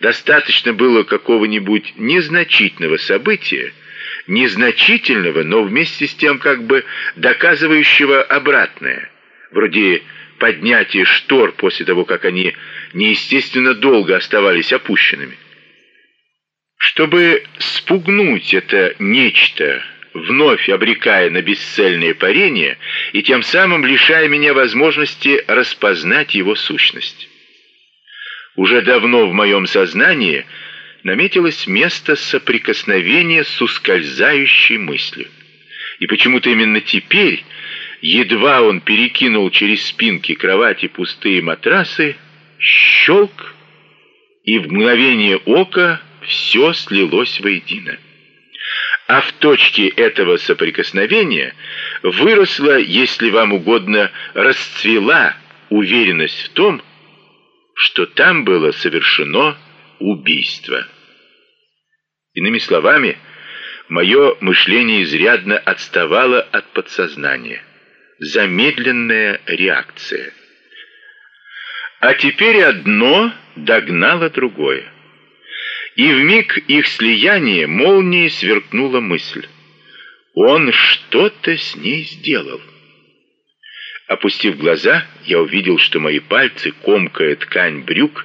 Достаточно было какого-нибудь незначительного события, незначительного, но вместе с тем как бы доказывающего обратное, вроде поднятия штор после того, как они неестественно долго оставались опущенными. Чтобы спугнуть это нечто, вновь обрекая на бесцельное парение и тем самым лишая меня возможности распознать его сущность. Уже давно в моем сознании наметилось место соприкосновения с ускользающей мыслью. И почему-то именно теперь, едва он перекинул через спинки кровати пустые матрасы, щелк, и в мгновение ока все слилось воедино. А в точке этого соприкосновения выросла, если вам угодно, расцвела уверенность в том, что там было совершено убийство. Иными словами, мое мышление изрядно отставало от подсознания. Замедленная реакция. А теперь одно догнало другое. И в миг их слияния молнией сверкнула мысль. Он что-то с ней сделал. Опустив глаза, я увидел, что мои пальцы, комкая ткань брюк,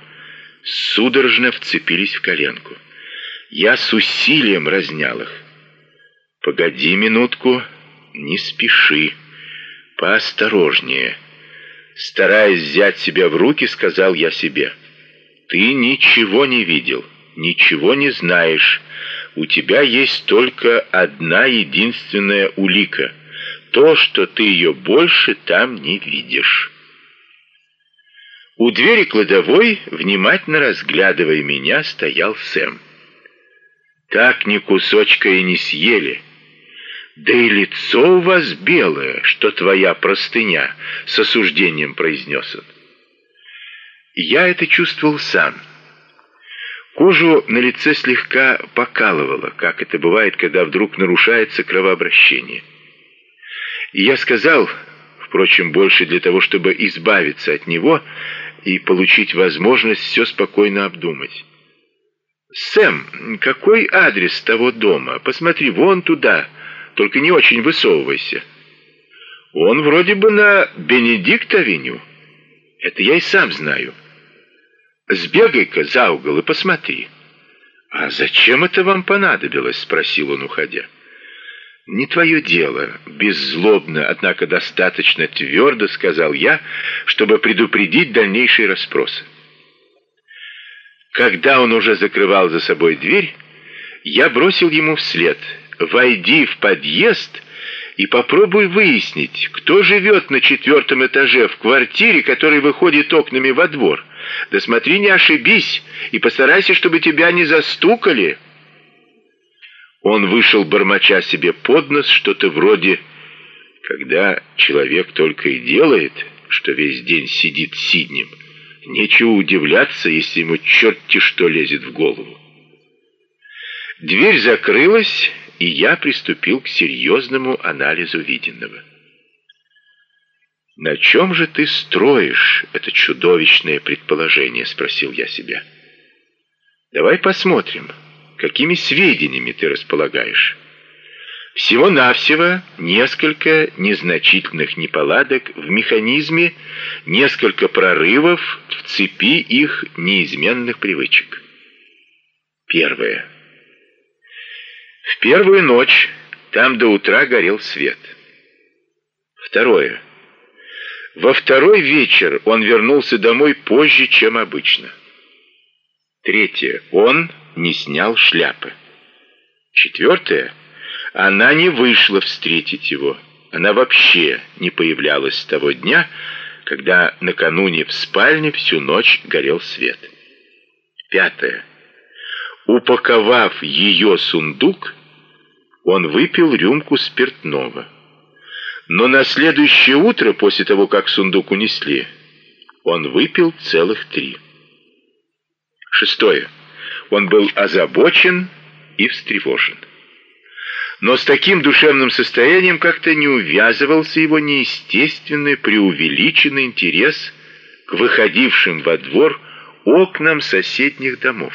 судорожно вцепились в коленку. Я с усилием разнял их. «Погоди минутку, не спеши, поосторожнее». Стараясь взять себя в руки, сказал я себе, «Ты ничего не видел, ничего не знаешь. У тебя есть только одна единственная улика — то, что ты ее больше там не видишь. У двери кладовой, внимательно разглядывая меня, стоял Сэм. Так ни кусочка и не съели. Да и лицо у вас белое, что твоя простыня, с осуждением произнес он. Я это чувствовал сам. Кожу на лице слегка покалывало, как это бывает, когда вдруг нарушается кровообращение. И я сказал, впрочем, больше для того, чтобы избавиться от него и получить возможность все спокойно обдумать. «Сэм, какой адрес того дома? Посмотри вон туда, только не очень высовывайся». «Он вроде бы на Бенедикт-авеню. Это я и сам знаю. Сбегай-ка за угол и посмотри». «А зачем это вам понадобилось?» — спросил он, уходя. «Не твое дело», — беззлобно, однако достаточно твердо сказал я, чтобы предупредить дальнейшие расспросы. Когда он уже закрывал за собой дверь, я бросил ему вслед «Войди в подъезд и попробуй выяснить, кто живет на четвертом этаже в квартире, которая выходит окнами во двор. Да смотри, не ошибись, и постарайся, чтобы тебя не застукали». Он вышел, бормоча себе под нос, что-то вроде «Когда человек только и делает, что весь день сидит сиднем, нечего удивляться, если ему черти что лезет в голову». Дверь закрылась, и я приступил к серьезному анализу виденного. «На чем же ты строишь это чудовищное предположение?» — спросил я себя. «Давай посмотрим» какими сведениями ты располагаешь. Всего-навсего несколько незначительных неполадок в механизме, несколько прорывов в цепи их неизменных привычек. Первое. В первую ночь там до утра горел свет. Второе. Во второй вечер он вернулся домой позже, чем обычно. Третье. Он не снял шляпы. Четвертое. Она не вышла встретить его. Она вообще не появлялась с того дня, когда накануне в спальне всю ночь горел свет. Пятое. Упаковав ее сундук, он выпил рюмку спиртного. Но на следующее утро, после того, как сундук унесли, он выпил целых три. Шестое. Он был озабочен и встревожен. Но с таким душевным состоянием как-то не увязывался его неестественный, преувеличенный интерес к выходившим во двор окнам соседних домов.